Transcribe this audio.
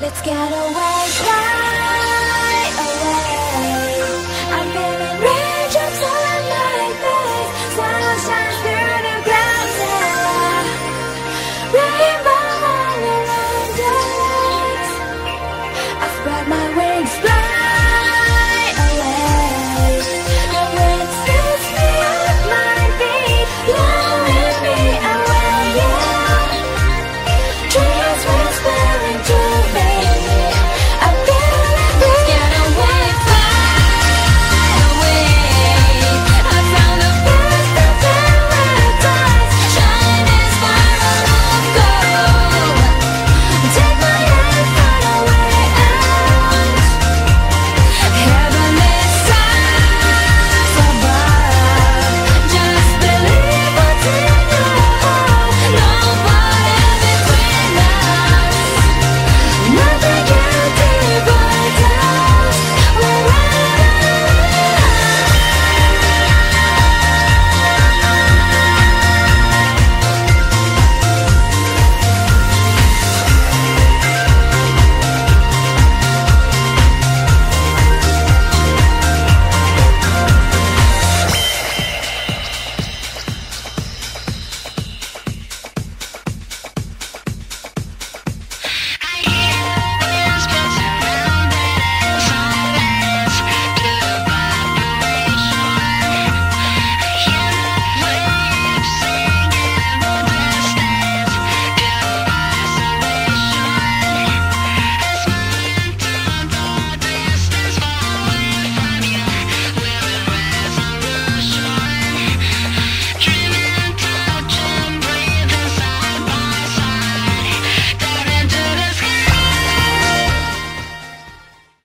Let's get away now.